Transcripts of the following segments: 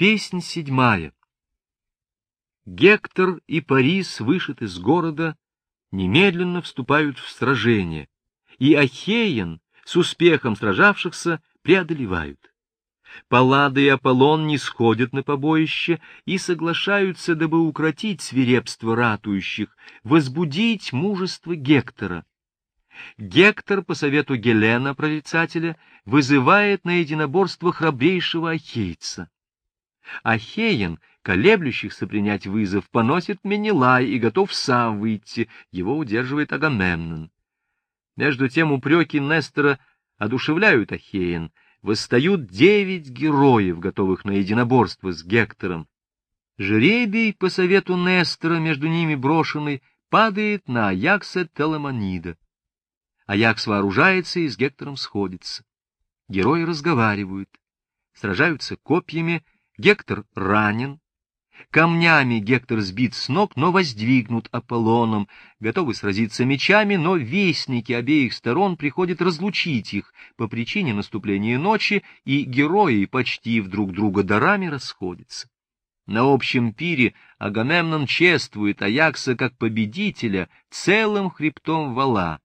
Песнь седьмая. Гектор и Парис вышед из города, немедленно вступают в сражение, и Ахеен, с успехом сражавшихся, преодолевают. Паллада и Аполлон не сходят на побоище и соглашаются, дабы укротить свирепство ратующих, возбудить мужество Гектора. Гектор, по совету Гелена, прорицателя, вызывает на единоборство храбрейшего ахейца. Ахеен, колеблющихся принять вызов, поносит Менелай и готов сам выйти, его удерживает Агамемнон. Между тем упреки Нестора одушевляют Ахеен, восстают девять героев, готовых на единоборство с Гектором. Жребий, по совету Нестора, между ними брошенный, падает на Аякса Теламонида. Аякс вооружается и с Гектором сходится. Герои разговаривают, сражаются копьями, Гектор ранен, камнями Гектор сбит с ног, но воздвигнут Аполлоном, готовы сразиться мечами, но вестники обеих сторон приходят разлучить их по причине наступления ночи, и герои, почти друг друга дарами, расходятся. На общем пире Агамемнон чествует Аякса как победителя целым хребтом вала.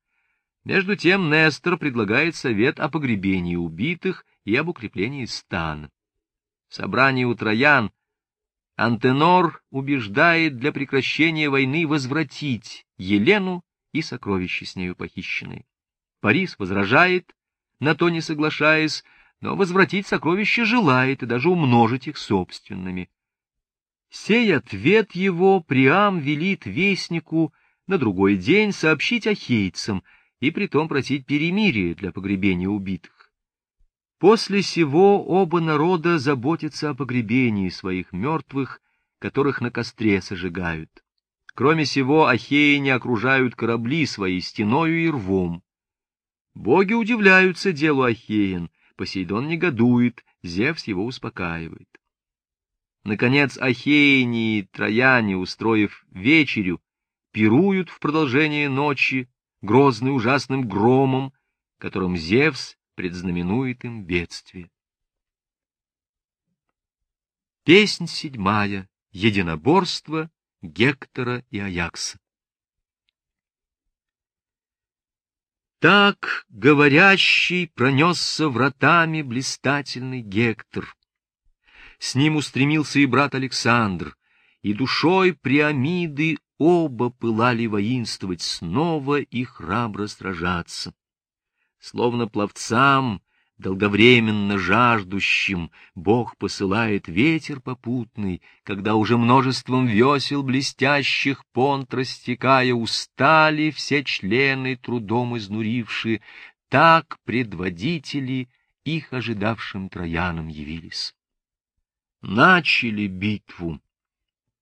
Между тем Нестор предлагает совет о погребении убитых и об укреплении стана. В собрании у Троян Антенор убеждает для прекращения войны возвратить Елену и сокровища с нею похищенные. Парис возражает, на то не соглашаясь, но возвратить сокровища желает и даже умножить их собственными. Сей ответ его Приам велит вестнику на другой день сообщить ахейцам и притом просить перемирия для погребения убитых. После сего оба народа заботятся о погребении своих мертвых, которых на костре сожигают. Кроме сего, ахеи окружают корабли свои стеною и рвом. Боги удивляются делу Ахеин, Посейдон негодует, Зевс его успокаивает. Наконец, Ахеини и Трояне, устроив вечерю, пируют в продолжение ночи, грозный ужасным громом, которым Зевс предзнаменует им бедствие. Песнь седьмая. Единоборство Гектора и Аякса. Так говорящий пронесся вратами блистательный Гектор. С ним устремился и брат Александр, и душой Приамиды оба пылали воинствовать снова и храбро сражаться словно пловцам, долговременно жаждущим, Бог посылает ветер попутный, когда уже множеством весел блестящих понт растекая устали все члены трудом изнурившие, так предводители их ожидавшим троянам явились. Начали битву.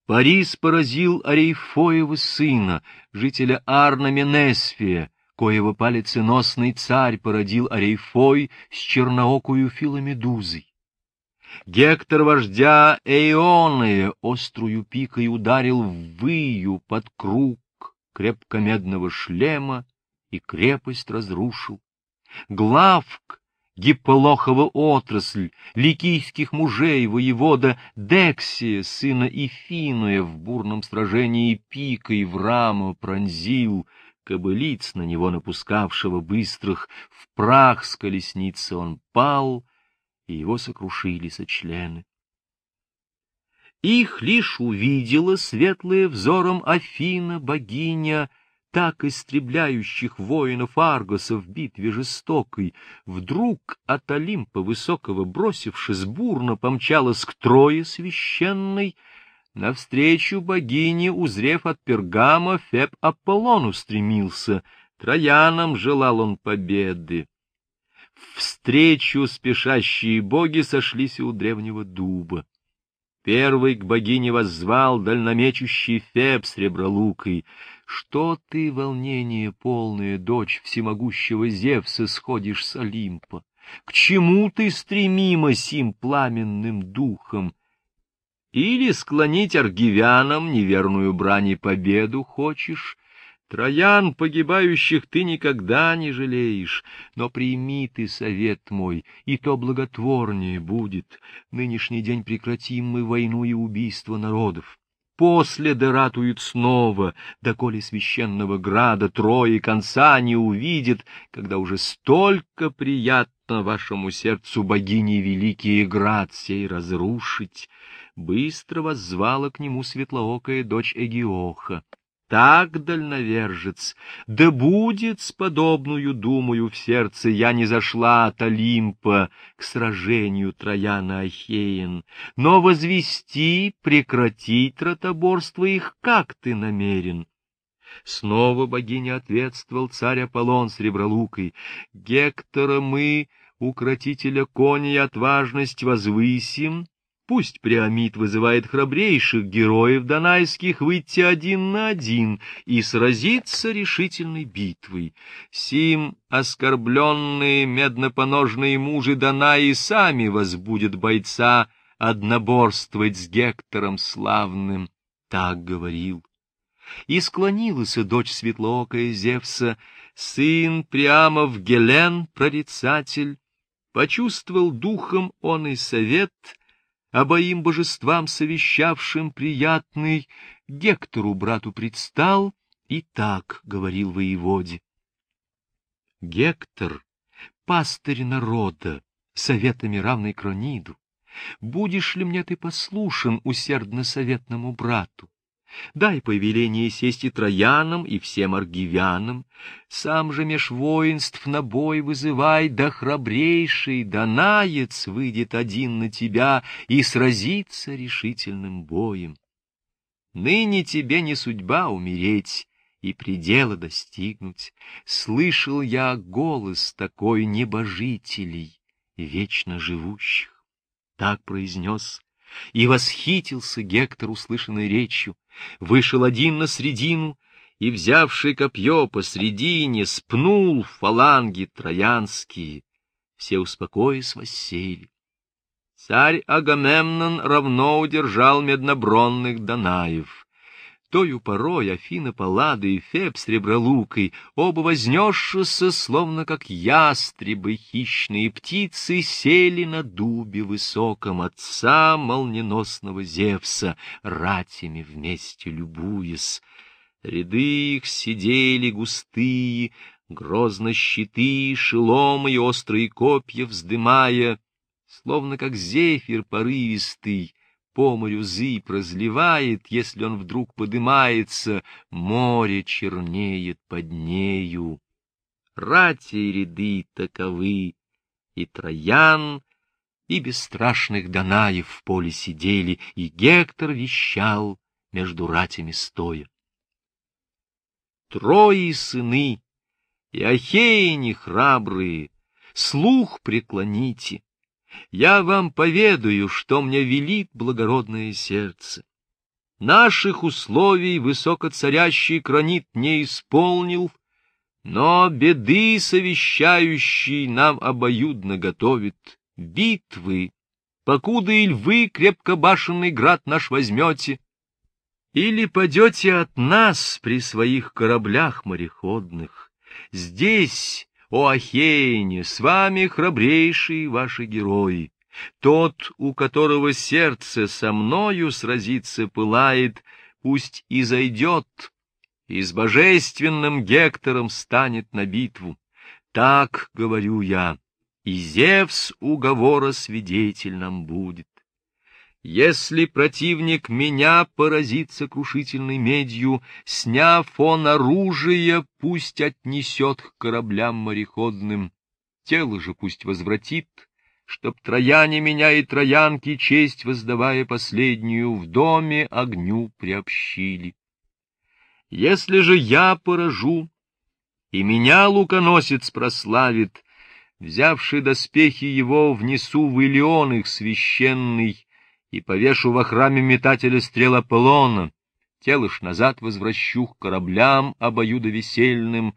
Парис поразил Арейфоева сына, жителя Арна Менесфия, коего палеценосный царь породил Арейфой с черноокую филомедузой. Гектор вождя Эйоная острую пикой ударил в выю под круг крепкомедного шлема и крепость разрушил. Главк, Гипполохова отрасль, ликийских мужей, воевода Дексия, сына Ифинуя, в бурном сражении пикой в раму пронзил, кобылиц на него напускавшего быстрых, в прах с колесницы он пал, и его сокрушили сочлены. Их лишь увидела светлая взором Афина, богиня, так истребляющих воинов Аргоса в битве жестокой, вдруг от Олимпа высокого бросившись бурно помчалась к Трое священной, Навстречу богине, узрев от Пергама, Феб Аполлон устремился, Троянам желал он победы. Встречу спешащие боги сошлись у древнего дуба. Первый к богине воззвал дальномечущий Феб с ребролукой. Что ты, волнение полное, дочь всемогущего Зевса, сходишь с Олимпа? К чему ты стремима сим пламенным духом? Или склонить аргивянам неверную брани победу хочешь? Троян погибающих ты никогда не жалеешь, но прими ты совет мой, и то благотворнее будет. Нынешний день прекратим мы войну и убийство народов. После доратуют снова, доколе священного града трое конца не увидит, когда уже столько приятно вашему сердцу богини великий град сей разрушить. Быстро воззвала к нему светлоокая дочь Эгиоха так дальновержец, да будет с подобную думаю в сердце я не зашла от Олимпа к сражению Трояна Ахеен, но возвести, прекратить ротоборство их, как ты намерен. Снова богиня ответствовал царь Аполлон с ребролукой. Гектора мы, укротителя коней, отважность возвысим, Пусть Приамид вызывает храбрейших героев донайских выйти один на один и сразиться решительной битвой. Сим оскорбленные меднопоножные мужи Данаи сами возбудят бойца одноборствовать с Гектором славным. Так говорил. И склонилась дочь светлоокая Зевса, сын Приамов Гелен, прорицатель, почувствовал духом он и совет — обоим божествам совещавшим приятный, Гектору брату предстал и так говорил воеводе. Гектор, пастырь народа, советами равный Крониду, будешь ли мне ты послушен усердно советному брату? Дай повеление сесть и троянам, и всем аргивянам, сам же меж воинств на бой вызывай, да храбрейший Данаец выйдет один на тебя и сразится решительным боем. Ныне тебе не судьба умереть и предела достигнуть. Слышал я голос такой небожителей, вечно живущих. Так произнес и восхитился Гектор услышанной речью, вышел один на средину и, взявший копье посредине, спнул фаланги троянские. Все успокоясь воссели. Царь Агамемнон равно удержал меднобронных Данаев. Тою порой Афина Паллада и Феб с ребролукой, оба вознесшися, словно как ястребы хищные птицы, сели на дубе высоком отца молниеносного Зевса, ратями вместе любуясь. Ряды их сидели густые, грозно щиты, шеломы и острые копья вздымая, словно как зефир порывистый, по морю зыбь разливает, если он вдруг подымается, море чернеет под нею. Рати и ряды таковы, и Троян, и бесстрашных Данаев в поле сидели, и Гектор вещал между ратями стоя. Трое сыны, и Ахеи храбрые, слух преклоните, я вам поведаю, что мне велит благородное сердце. Наших условий высокоцарящий кранит не исполнил, но беды совещающий нам обоюдно готовит битвы, покуда и львы крепкобашенный град наш возьмете, или падете от нас при своих кораблях мореходных. Здесь о Ахейне, с вами храбрейшие ваши герои. Тот, у которого сердце со мною сразиться пылает, пусть и зайдет, и с божественным Гектором станет на битву. Так, говорю я, и Зевс уговора свидетель нам будет. Если противник меня поразит сокрушительной медью, сняв он оружие, пусть отнесет к кораблям мореходным. Тело же пусть возвратит, чтоб трояне меня и троянки, честь воздавая последнюю, в доме огню приобщили. Если же я поражу, и меня луконосец прославит, взявший доспехи его, внесу в Илеон их священный, и повешу во храме метателя стрел Аполлона, тело ж назад возвращу к кораблям обоюдовесельным,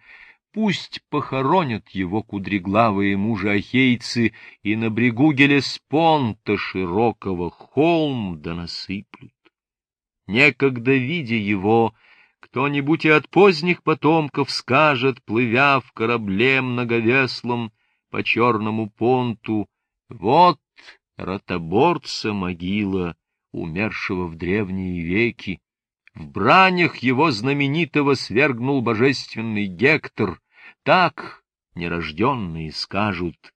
пусть похоронят его кудреглавые мужи-ахейцы и на брегу Гелеспонта широкого холм да насыплют. Некогда, видя его, Кто-нибудь и от поздних потомков скажет, плывя в корабле многовеслом по черному понту, вот ротоборца могила, умершего в древние веки. В бранях его знаменитого свергнул божественный Гектор. Так нерожденные скажут,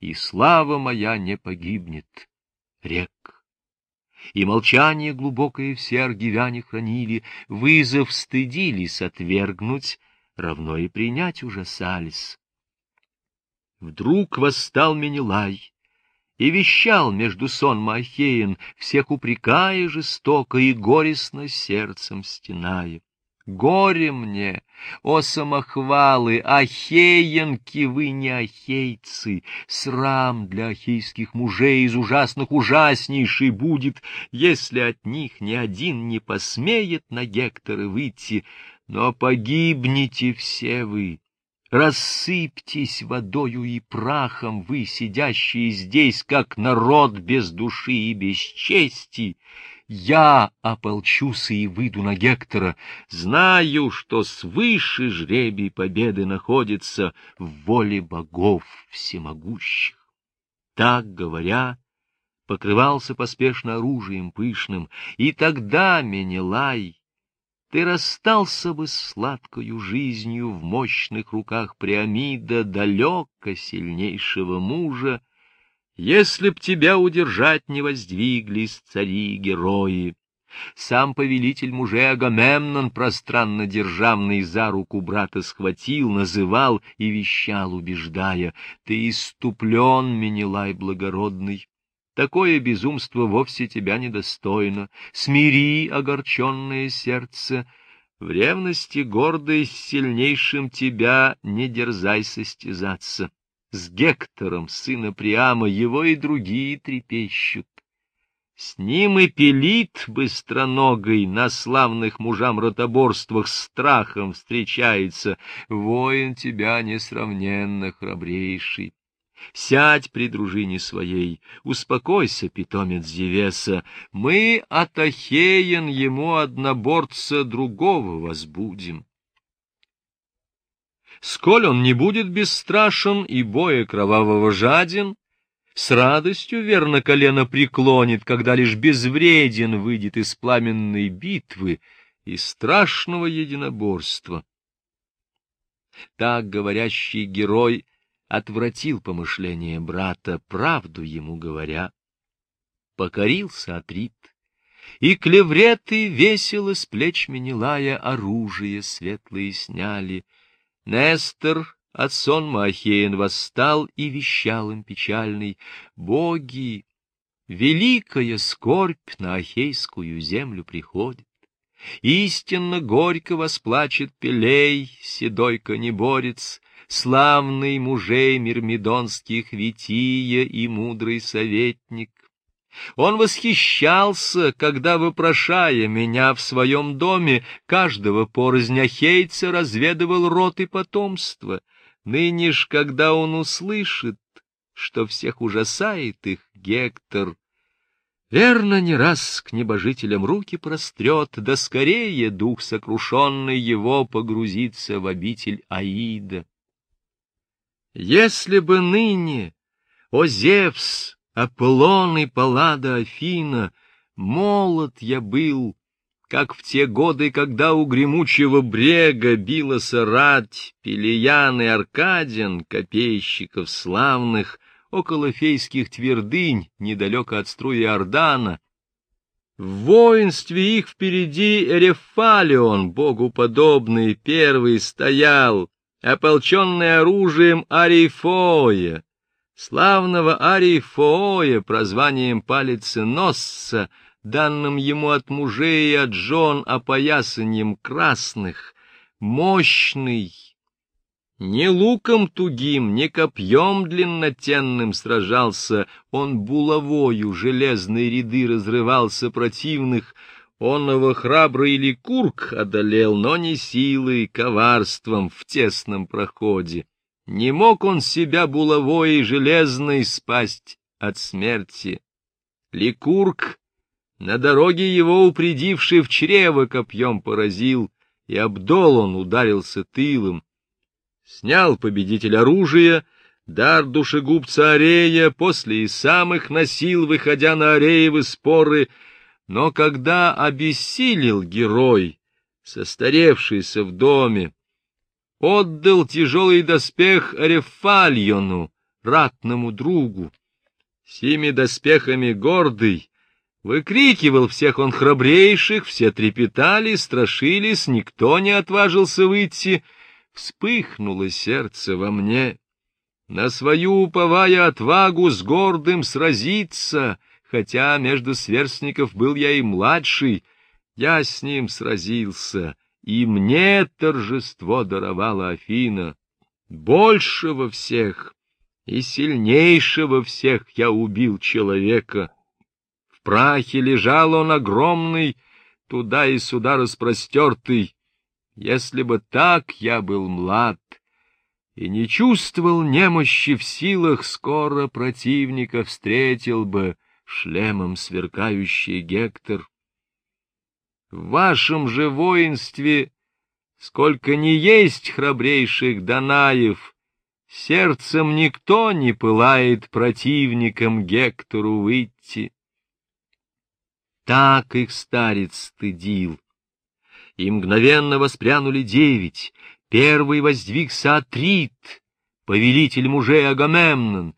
и слава моя не погибнет. Рек. И молчание глубокое все аргивяне хранили, вызов стыдились отвергнуть, равно и принять ужасались. Вдруг восстал Менелай, и вещал между сон Ахеин, всех упрекая жестоко и горестно сердцем стеная. Горе мне, о самохвалы, ахеянки вы не ахейцы, срам для ахейских мужей из ужасных ужаснейший будет, если от них ни один не посмеет на Гектора выйти, но погибнете все вы, Рассыпьтесь водою и прахом вы, сидящие здесь, как народ без души и без чести. Я ополчусь и выйду на Гектора. Знаю, что свыше жребий победы находится в воле богов всемогущих. Так говоря, покрывался поспешно оружием пышным, и тогда Менелай ты расстался бы с сладкою жизнью в мощных руках Приамида, далеко сильнейшего мужа, если б тебя удержать не воздвиглись цари-герои. Сам повелитель мужей Агамемнон, пространно державный за руку брата, схватил, называл и вещал, убеждая, «Ты иступлен, Менелай благородный, Такое безумство вовсе тебя недостойно. Смири огорченное сердце. В ревности гордой с сильнейшим тебя не дерзай состязаться. С Гектором, сына Приама, его и другие трепещут. С ним и пелит быстроногой на славных мужам ротоборствах страхом встречается. Воин тебя несравненно храбрейший. Сядь при дружине своей, успокойся, питомец Зевеса, мы от Ахеен ему одноборца другого возбудим. Сколь он не будет бесстрашен и боя кровавого жаден, с радостью верно колено преклонит, когда лишь безвреден выйдет из пламенной битвы и страшного единоборства. Так говорящий герой отвратил помышление брата, правду ему говоря. Покорился Атрит, и клевреты весело с плеч Менелая оружие светлые сняли. Нестор от сон Маахеен восстал и вещал им печальный, «Боги, великая скорбь на Ахейскую землю приходит. Истинно горько восплачет Пелей, седой конеборец, славный мужей мирмидонских Вития и мудрый советник. Он восхищался, когда, вопрошая меня в своем доме, каждого порознь ахейца разведывал род и потомство. Ныне ж, когда он услышит, что всех ужасает их Гектор, Верно, не раз к небожителям руки прострет, да скорее дух сокрушенный его погрузится в обитель Аида. Если бы ныне, о Зевс, Аполлон и Паллада Афина, молод я был, как в те годы, когда у гремучего брега билась рать Пелиян и Аркадин, копейщиков славных, около фейских твердынь, недалеко от струи Ордана. В воинстве их впереди Эрефалион, богу подобный, первый стоял, ополченный оружием Арифоя, славного Арифоя, прозванием палеценосца, данным ему от мужей и от жен опоясанием красных, мощный, не луком тугим, не копьем длиннотенным сражался, он булавою железные ряды разрывался противных, Онного храбрый Ликург одолел, но не силой, коварством в тесном проходе. Не мог он себя булавой и железной спасть от смерти. Ликург, на дороге его упредивший в чрево копьем поразил, и Абдолон ударился тылом. Снял победитель оружие, дар душегубца Арея, после и самых носил, выходя на Ареевы споры, но когда обессилел герой, состаревшийся в доме, отдал тяжелый доспех Арефальону, ратному другу. Сими доспехами гордый, выкрикивал всех он храбрейших, все трепетали, страшились, никто не отважился выйти. Вспыхнуло сердце во мне. На свою уповая отвагу с гордым сразиться, хотя между сверстников был я и младший, я с ним сразился, и мне торжество даровала Афина. Большего всех и сильнейшего всех я убил человека. В прахе лежал он огромный, туда и сюда распростертый. Если бы так я был млад и не чувствовал немощи в силах, скоро противника встретил бы шлемом сверкающий Гектор. В вашем же воинстве, сколько ни есть храбрейших Данаев, сердцем никто не пылает противником Гектору выйти. Так их старец стыдил. И мгновенно воспрянули девять. Первый воздвигся Атрит, повелитель мужей Агамемнон,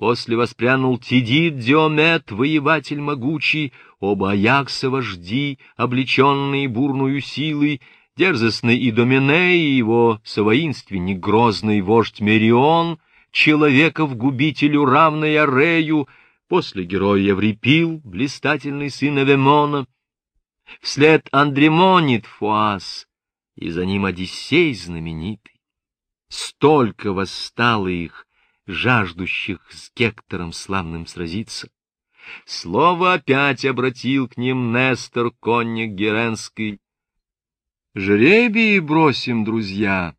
После воспрянул Тидит Диомет, воеватель могучий, оба Аякса вожди, облеченные бурную силой, дерзостный и Домине, и его совоинственник грозный вождь Мерион, человеков губителю равный Арею, после героя Еврипил, блистательный сын Авемона, вслед Андремонит Фуас, и за ним Одиссей знаменитый. Столько восстало их, жаждущих с Гектором славным сразиться. Слово опять обратил к ним Нестор, конник Геренский. Жребий бросим, друзья,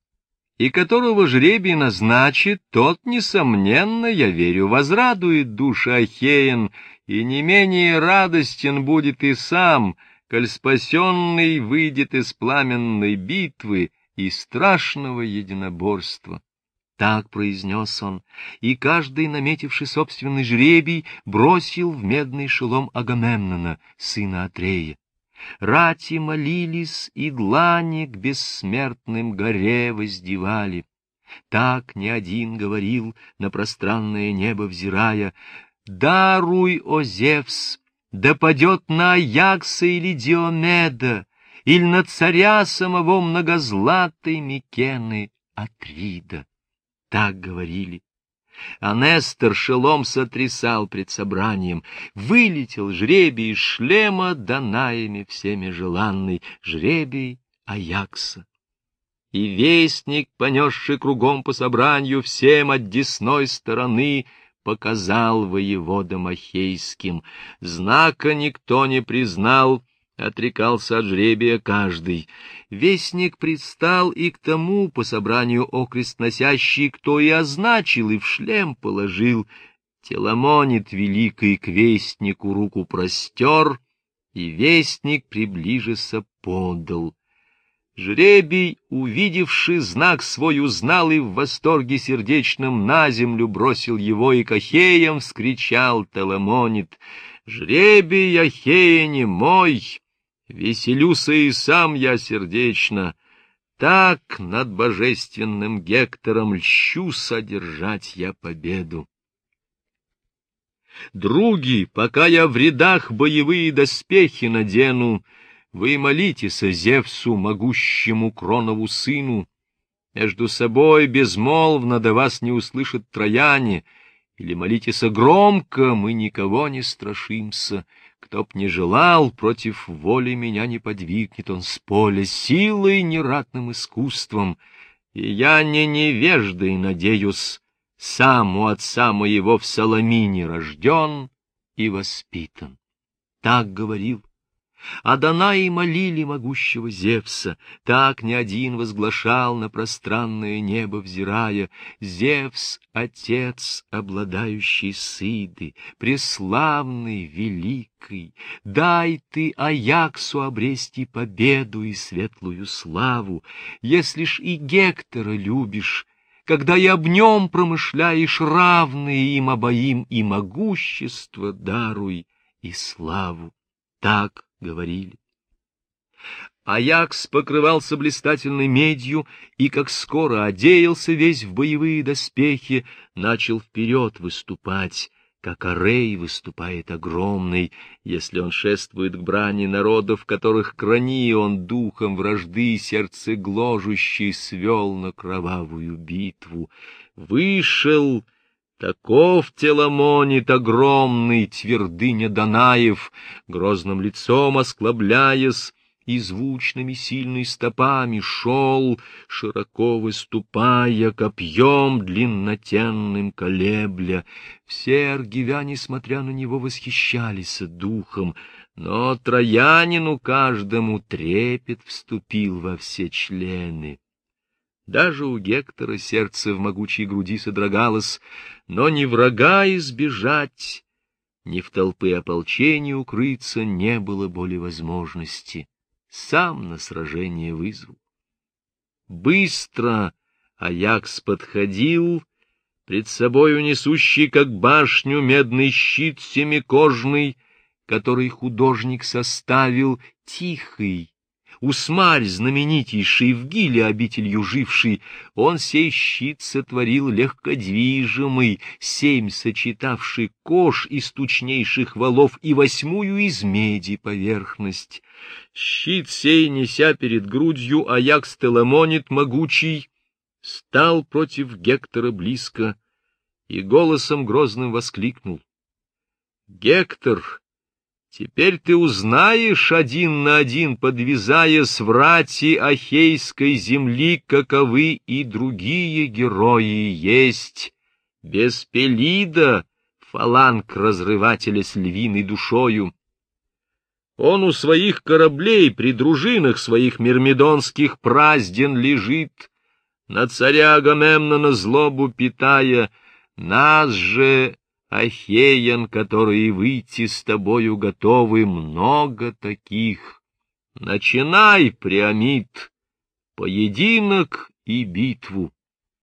и которого жребий назначит, тот, несомненно, я верю, возрадует душа Ахеен, и не менее радостен будет и сам, коль спасенный выйдет из пламенной битвы и страшного единоборства. Так произнес он, и каждый, наметивший собственный жребий, бросил в медный шелом Агамемнона, сына Атрея. Рати молились, и длани к бессмертным горе воздевали. Так не один говорил, на пространное небо взирая, «Даруй, о Зевс, да падет на Аякса или Диомеда, или на царя самого многозлатой Микены Атрида» так говорили. А Нестор шелом сотрясал пред собранием, вылетел жребий из шлема Данаями всеми желанный, жребий Аякса. И вестник, понесший кругом по собранию всем от десной стороны, показал воеводам Ахейским. Знака никто не признал, отрекался от жребия каждый. Вестник предстал и к тому, по собранию окрест носящий, кто и означил, и в шлем положил. Теламонит великий к вестнику руку простер, и вестник приближися подал. Жребий, увидевший знак свой, узнал и в восторге сердечном на землю бросил его, и кахеем вскричал Теламонит — Жребий Ахея не мой, веселюся и сам я сердечно, так над божественным Гектором льщу содержать я победу. Други, пока я в рядах боевые доспехи надену, вы молитесь Зевсу, могущему Кронову сыну. Между собой безмолвно до вас не услышат трояне — или молитесь громко, мы никого не страшимся. Кто б не желал, против воли меня не подвигнет он с поля силой нератным искусством. И я не невеждой, надеюсь, сам у отца моего в Соломине рожден и воспитан. Так говорил. А Данаи молили могущего Зевса, так ни один возглашал на пространное небо взирая. Зевс — отец, обладающий сыды, преславный, великий, дай ты Аяксу обрести победу и светлую славу, если ж и Гектора любишь, когда и об нем промышляешь равные им обоим и могущество даруй, и славу. Так говорили. Аякс покрывался блистательной медью и, как скоро одеялся весь в боевые доспехи, начал вперед выступать, как Арей выступает огромный, если он шествует к брани народов, которых крани он духом вражды сердце гложущий свел на кровавую битву. Вышел Таков теломонит огромный, твердыня Данаев, грозным лицом осклабляясь, и звучными сильными стопами шел, широко выступая, копьем длиннотенным колебля. Все аргивяне, смотря на него, восхищались духом, но троянину каждому трепет вступил во все члены. Даже у Гектора сердце в могучей груди содрогалось, но ни врага избежать, ни в толпы ополчения укрыться не было более возможности. Сам на сражение вызвал. Быстро Аякс подходил, пред собою несущий, как башню, медный щит семикожный, который художник составил, тихий, Усмарь, знаменитейший, в Гиле обителью живший, он сей щит сотворил легкодвижимый, семь сочетавший кож из тучнейших валов и восьмую из меди поверхность. Щит сей, неся перед грудью, Аякс Теламонит могучий, стал против Гектора близко и голосом грозным воскликнул. Гектор, Теперь ты узнаешь один на один, подвязая с врати Ахейской земли, каковы и другие герои есть. Без Пелида, фаланг разрывателя с львиной душою. Он у своих кораблей при дружинах своих мирмидонских празден лежит, на царя Агамемнона злобу питая, нас же Ахеян, которые выйти с тобою готовы, много таких. Начинай, Приамид, поединок и битву.